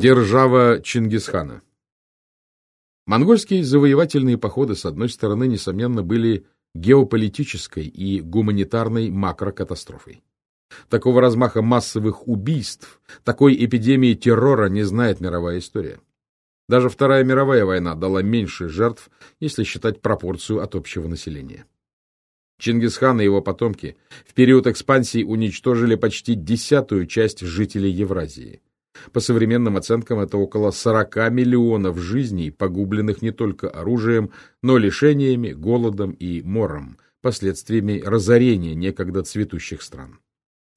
Держава Чингисхана Монгольские завоевательные походы, с одной стороны, несомненно, были геополитической и гуманитарной макрокатастрофой. Такого размаха массовых убийств, такой эпидемии террора не знает мировая история. Даже Вторая мировая война дала меньше жертв, если считать пропорцию от общего населения. Чингисхан и его потомки в период экспансии уничтожили почти десятую часть жителей Евразии. По современным оценкам, это около 40 миллионов жизней, погубленных не только оружием, но лишениями, голодом и мором, последствиями разорения некогда цветущих стран.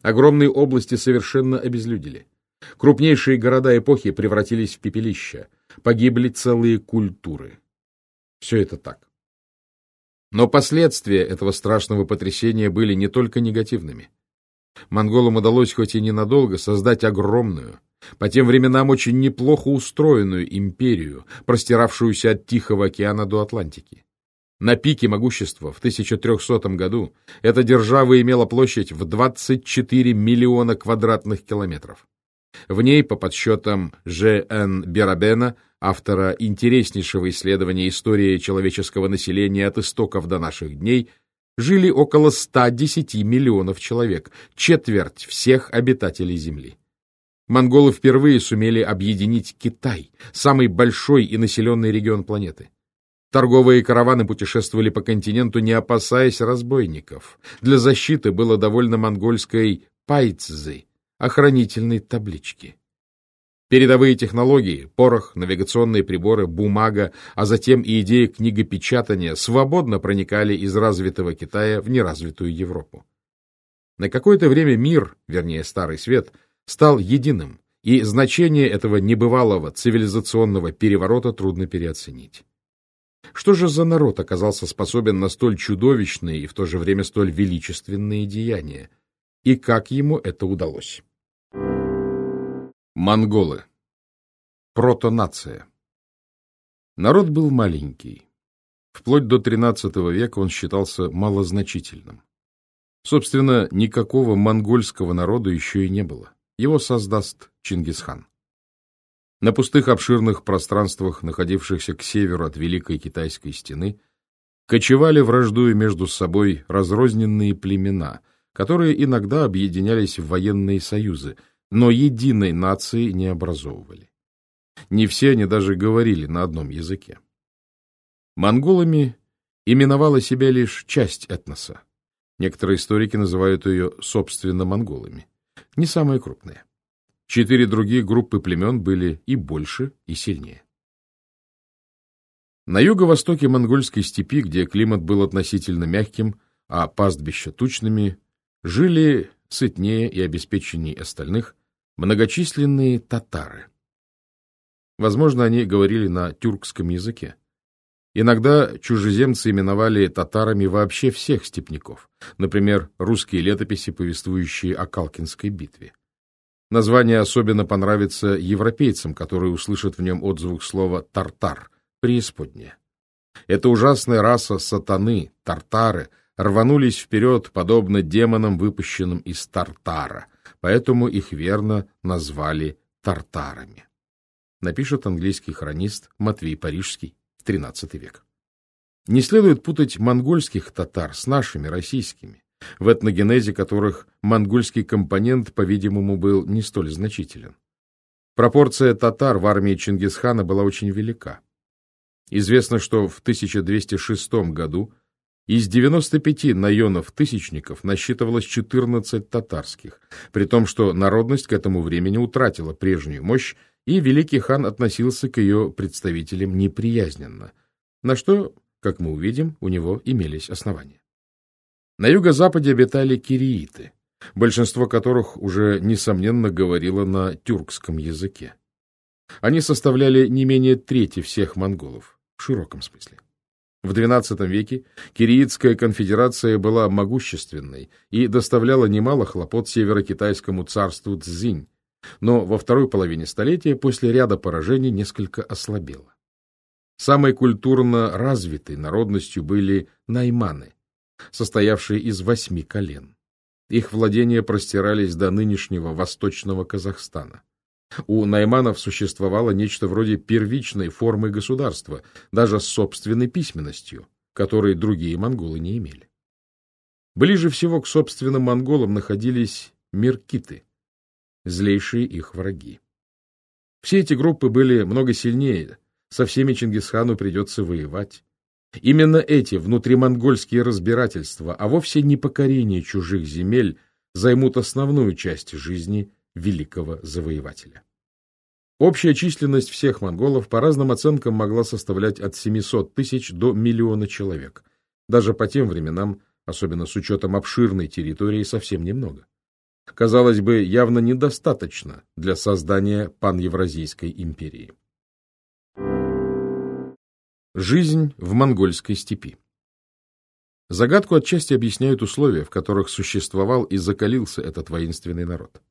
Огромные области совершенно обезлюдили. Крупнейшие города эпохи превратились в пепелища, погибли целые культуры. Все это так. Но последствия этого страшного потрясения были не только негативными. Монголам удалось хоть и ненадолго создать огромную, по тем временам очень неплохо устроенную империю, простиравшуюся от Тихого океана до Атлантики. На пике могущества в 1300 году эта держава имела площадь в 24 миллиона квадратных километров. В ней, по подсчетам Ж.Н. Берабена, автора интереснейшего исследования истории человеческого населения от истоков до наших дней, жили около 110 миллионов человек, четверть всех обитателей Земли. Монголы впервые сумели объединить Китай, самый большой и населенный регион планеты. Торговые караваны путешествовали по континенту, не опасаясь разбойников. Для защиты было довольно монгольской пайцзы, охранительной таблички. Передовые технологии, порох, навигационные приборы, бумага, а затем и идея книгопечатания свободно проникали из развитого Китая в неразвитую Европу. На какое-то время мир, вернее Старый Свет, стал единым, и значение этого небывалого цивилизационного переворота трудно переоценить. Что же за народ оказался способен на столь чудовищные и в то же время столь величественные деяния? И как ему это удалось? Монголы. Протонация. Народ был маленький. Вплоть до XIII века он считался малозначительным. Собственно, никакого монгольского народа еще и не было. Его создаст Чингисхан. На пустых обширных пространствах, находившихся к северу от Великой Китайской стены, кочевали, враждуя между собой, разрозненные племена, которые иногда объединялись в военные союзы – но единой нации не образовывали. Не все они даже говорили на одном языке. Монголами именовала себя лишь часть этноса. Некоторые историки называют ее, собственно, монголами. Не самые крупные. Четыре другие группы племен были и больше, и сильнее. На юго-востоке монгольской степи, где климат был относительно мягким, а пастбища тучными, жили сытнее и обеспеченнее остальных многочисленные татары. Возможно, они говорили на тюркском языке. Иногда чужеземцы именовали татарами вообще всех степняков, например, русские летописи, повествующие о Калкинской битве. Название особенно понравится европейцам, которые услышат в нем отзвук слова «тартар» — преисподняя. Эта ужасная раса сатаны, тартары, рванулись вперед, подобно демонам, выпущенным из Тартара, поэтому их верно назвали тартарами. Напишет английский хронист Матвей Парижский в XIII век. Не следует путать монгольских татар с нашими, российскими, в этногенезе которых монгольский компонент, по-видимому, был не столь значителен. Пропорция татар в армии Чингисхана была очень велика. Известно, что в 1206 году из 95 наенов-тысячников насчитывалось 14 татарских, при том, что народность к этому времени утратила прежнюю мощь, и великий хан относился к ее представителям неприязненно, на что, как мы увидим, у него имелись основания. На юго-западе обитали кирииты, большинство которых уже, несомненно, говорило на тюркском языке. Они составляли не менее трети всех монголов, в широком смысле. В XII веке Кириитская конфедерация была могущественной и доставляла немало хлопот северо-китайскому царству Цзинь, но во второй половине столетия после ряда поражений несколько ослабела. Самой культурно развитой народностью были найманы, состоявшие из восьми колен. Их владения простирались до нынешнего восточного Казахстана. У найманов существовало нечто вроде первичной формы государства, даже с собственной письменностью, которой другие монголы не имели. Ближе всего к собственным монголам находились меркиты, злейшие их враги. Все эти группы были много сильнее, со всеми Чингисхану придется воевать. Именно эти внутримонгольские разбирательства, а вовсе не покорение чужих земель, займут основную часть жизни великого завоевателя. Общая численность всех монголов по разным оценкам могла составлять от 700 тысяч до миллиона человек. Даже по тем временам, особенно с учетом обширной территории, совсем немного. Казалось бы, явно недостаточно для создания паневразийской империи. Жизнь в монгольской степи Загадку отчасти объясняют условия, в которых существовал и закалился этот воинственный народ.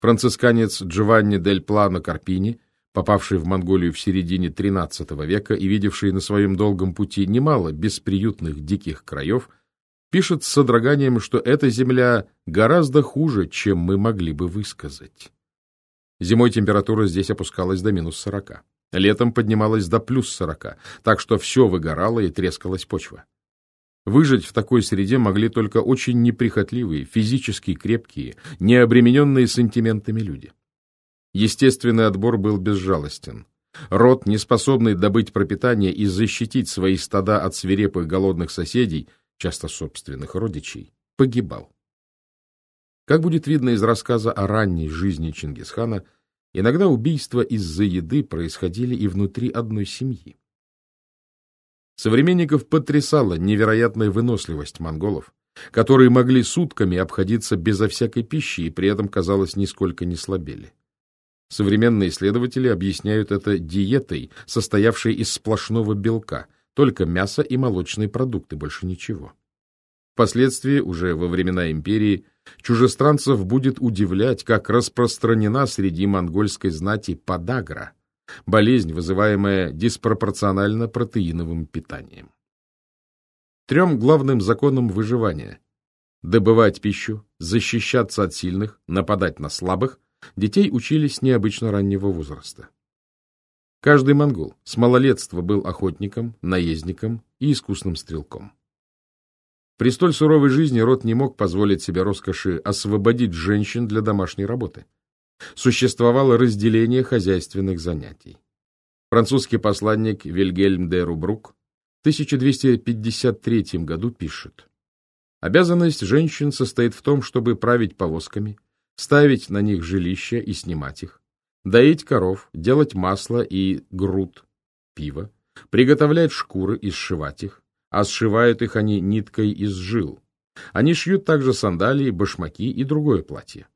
Францисканец Джованни дель Плано Карпини, попавший в Монголию в середине XIII века и видевший на своем долгом пути немало бесприютных диких краев, пишет с содроганием, что эта земля гораздо хуже, чем мы могли бы высказать. Зимой температура здесь опускалась до минус 40. Летом поднималась до плюс 40, так что все выгорало и трескалась почва. Выжить в такой среде могли только очень неприхотливые, физически крепкие, не обремененные сантиментами люди. Естественный отбор был безжалостен. Род, не способный добыть пропитание и защитить свои стада от свирепых голодных соседей, часто собственных родичей, погибал. Как будет видно из рассказа о ранней жизни Чингисхана, иногда убийства из-за еды происходили и внутри одной семьи. Современников потрясала невероятная выносливость монголов, которые могли сутками обходиться безо всякой пищи и при этом, казалось, нисколько не слабели. Современные исследователи объясняют это диетой, состоявшей из сплошного белка, только мясо и молочные продукты, больше ничего. Впоследствии, уже во времена империи, чужестранцев будет удивлять, как распространена среди монгольской знати подагра – болезнь, вызываемая диспропорционально протеиновым питанием. Трем главным законам выживания – добывать пищу, защищаться от сильных, нападать на слабых – детей учились необычно раннего возраста. Каждый монгол с малолетства был охотником, наездником и искусным стрелком. При столь суровой жизни род не мог позволить себе роскоши освободить женщин для домашней работы существовало разделение хозяйственных занятий. Французский посланник Вильгельм де Рубрук в 1253 году пишет «Обязанность женщин состоит в том, чтобы править повозками, ставить на них жилища и снимать их, доить коров, делать масло и груд, пиво, приготовлять шкуры и сшивать их, а сшивают их они ниткой из жил. Они шьют также сандалии, башмаки и другое платье.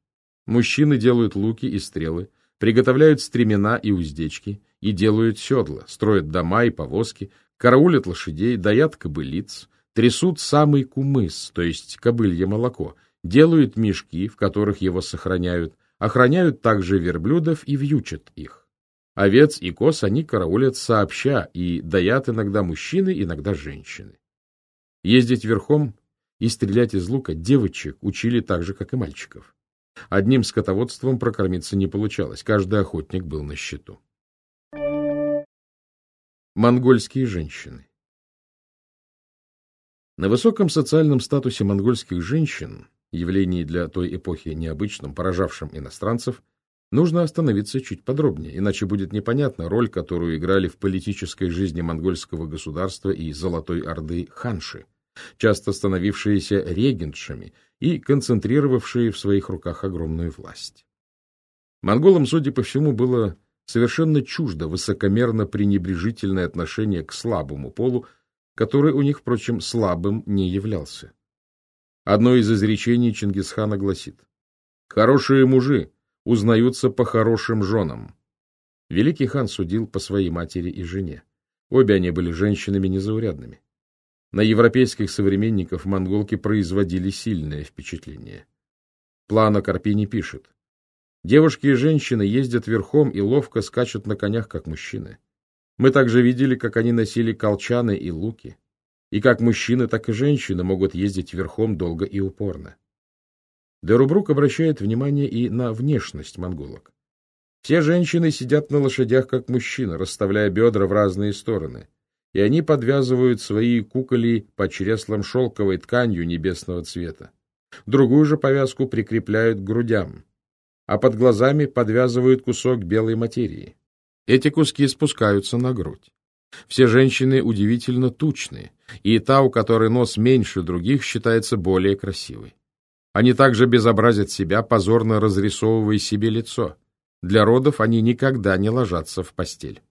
Мужчины делают луки и стрелы, приготовляют стремена и уздечки, и делают седла, строят дома и повозки, караулят лошадей, даят кобылиц, трясут самый кумыс, то есть кобылье молоко, делают мешки, в которых его сохраняют, охраняют также верблюдов и вьючат их. Овец и коз они караулят сообща и даят иногда мужчины, иногда женщины. Ездить верхом и стрелять из лука девочек учили так же, как и мальчиков. Одним скотоводством прокормиться не получалось, каждый охотник был на счету. Монгольские женщины На высоком социальном статусе монгольских женщин, явлении для той эпохи необычным, поражавшим иностранцев, нужно остановиться чуть подробнее, иначе будет непонятна роль, которую играли в политической жизни монгольского государства и Золотой Орды ханши, часто становившиеся регентшами и концентрировавшие в своих руках огромную власть. Монголам, судя по всему, было совершенно чуждо высокомерно-пренебрежительное отношение к слабому полу, который у них, впрочем, слабым не являлся. Одно из изречений Чингисхана гласит «Хорошие мужи узнаются по хорошим женам». Великий хан судил по своей матери и жене. Обе они были женщинами незаурядными. На европейских современников монголки производили сильное впечатление. Плано Карпини пишет. Девушки и женщины ездят верхом и ловко скачут на конях, как мужчины. Мы также видели, как они носили колчаны и луки. И как мужчины, так и женщины могут ездить верхом долго и упорно. Дерубрук обращает внимание и на внешность монголок. Все женщины сидят на лошадях, как мужчины, расставляя бедра в разные стороны, и они подвязывают свои куколи по чреслам шелковой тканью небесного цвета. Другую же повязку прикрепляют к грудям, а под глазами подвязывают кусок белой материи. Эти куски спускаются на грудь. Все женщины удивительно тучные, и та, у которой нос меньше других, считается более красивой. Они также безобразят себя, позорно разрисовывая себе лицо. Для родов они никогда не ложатся в постель.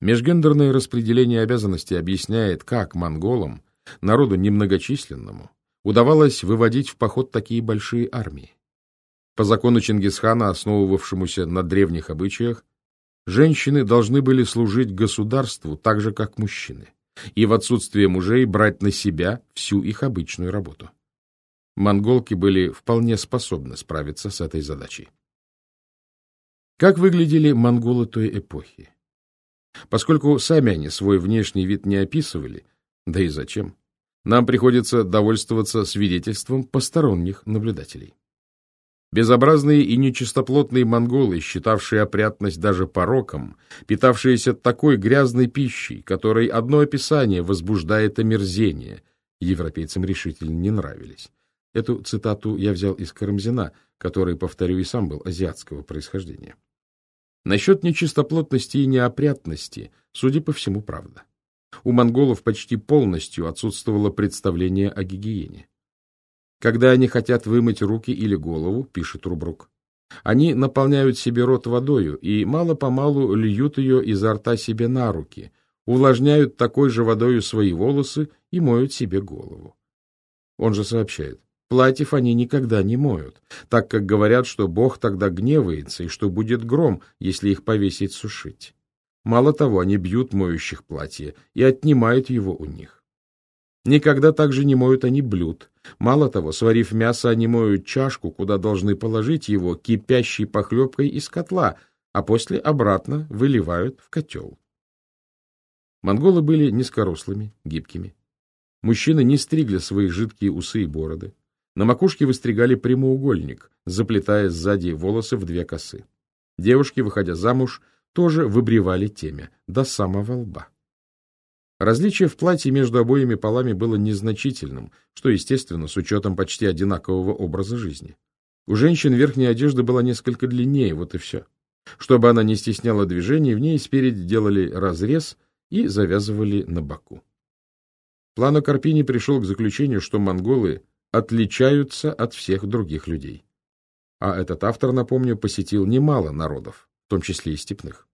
Межгендерное распределение обязанностей объясняет, как монголам, народу немногочисленному, удавалось выводить в поход такие большие армии. По закону Чингисхана, основывавшемуся на древних обычаях, женщины должны были служить государству так же, как мужчины, и в отсутствие мужей брать на себя всю их обычную работу. Монголки были вполне способны справиться с этой задачей. Как выглядели монголы той эпохи? Поскольку сами они свой внешний вид не описывали, да и зачем, нам приходится довольствоваться свидетельством посторонних наблюдателей. Безобразные и нечистоплотные монголы, считавшие опрятность даже пороком, питавшиеся такой грязной пищей, которой одно описание возбуждает омерзение, европейцам решительно не нравились. Эту цитату я взял из Карамзина, который, повторю, и сам был азиатского происхождения. Насчет нечистоплотности и неопрятности, судя по всему, правда. У монголов почти полностью отсутствовало представление о гигиене. Когда они хотят вымыть руки или голову, пишет Рубрук, они наполняют себе рот водою и мало-помалу льют ее изо рта себе на руки, увлажняют такой же водою свои волосы и моют себе голову. Он же сообщает, Платьев они никогда не моют, так как говорят, что Бог тогда гневается и что будет гром, если их повесить сушить. Мало того, они бьют моющих платье и отнимают его у них. Никогда также не моют они блюд. Мало того, сварив мясо, они моют чашку, куда должны положить его кипящей похлебкой из котла, а после обратно выливают в котел. Монголы были низкорослыми, гибкими. Мужчины не стригли свои жидкие усы и бороды. На макушке выстригали прямоугольник, заплетая сзади волосы в две косы. Девушки, выходя замуж, тоже выбривали темя, до самого лба. Различие в платье между обоими полами было незначительным, что, естественно, с учетом почти одинакового образа жизни. У женщин верхняя одежда была несколько длиннее, вот и все. Чтобы она не стесняла движений, в ней спереди делали разрез и завязывали на боку. Плано Карпини пришел к заключению, что монголы отличаются от всех других людей. А этот автор, напомню, посетил немало народов, в том числе и степных.